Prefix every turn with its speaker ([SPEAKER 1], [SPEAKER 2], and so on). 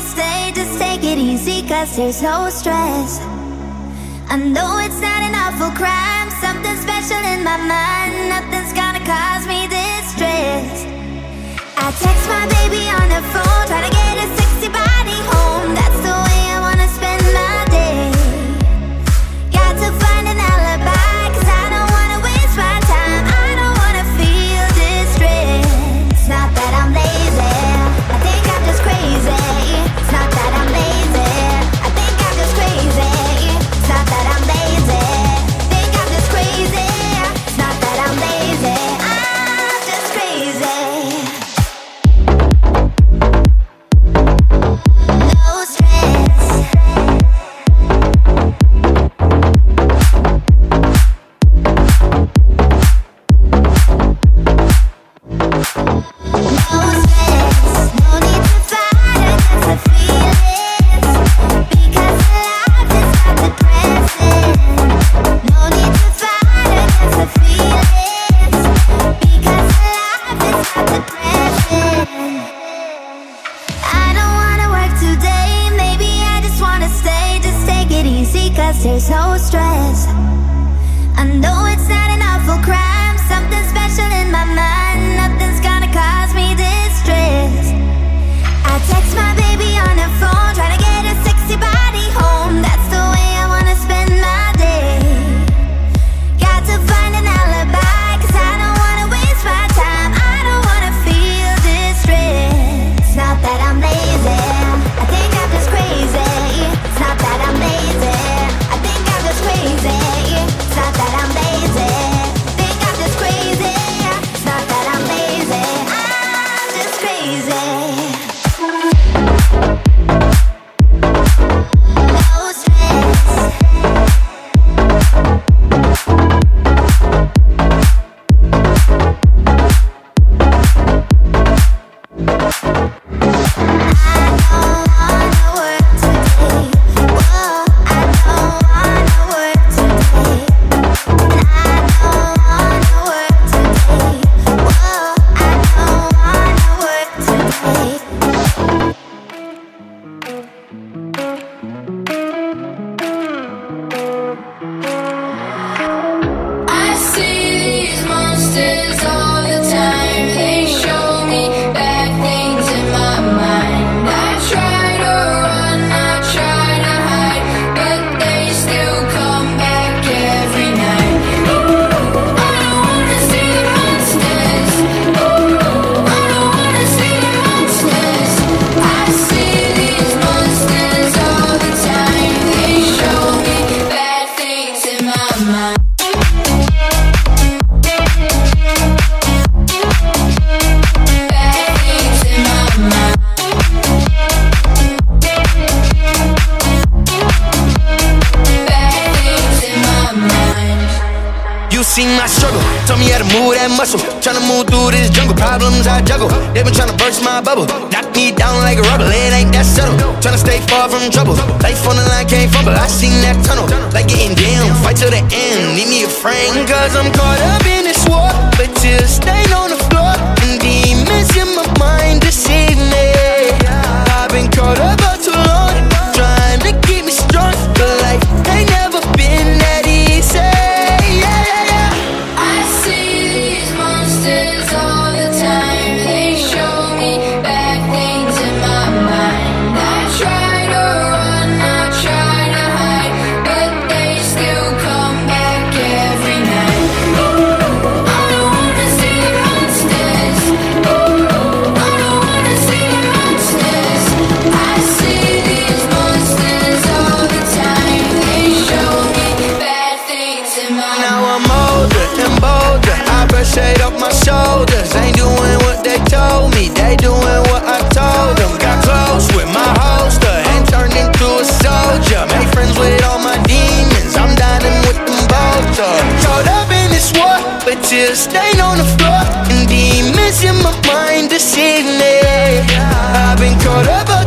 [SPEAKER 1] just take it easy, cause there's no stress. I know it's not an awful crime, something special in my mind, nothing's gonna cause me distress. I text my baby on the phone, try to get a easy, cause there's no stress. I know it's not
[SPEAKER 2] an awful crime, monsters all
[SPEAKER 3] seen my struggle, told me how to move that muscle. Tryna move through this jungle, problems I juggle. They been tryna burst my bubble, knock me down like a rubber. It ain't that subtle. Tryna stay far from trouble. Life on the line can't fumble. I seen that tunnel, like getting down. Fight to the end, need me a friend. Cause I'm caught up in this war, but tears stain
[SPEAKER 2] I
[SPEAKER 3] shade off my shoulders. Ain't doing what they told me. They doing what I told them. Got close with my holster and turned into a soldier. Made friends with all my demons. I'm dining with them vultures. Caught up in this war, but tears stain on the floor. And demons in my mind deceive me. I've been caught up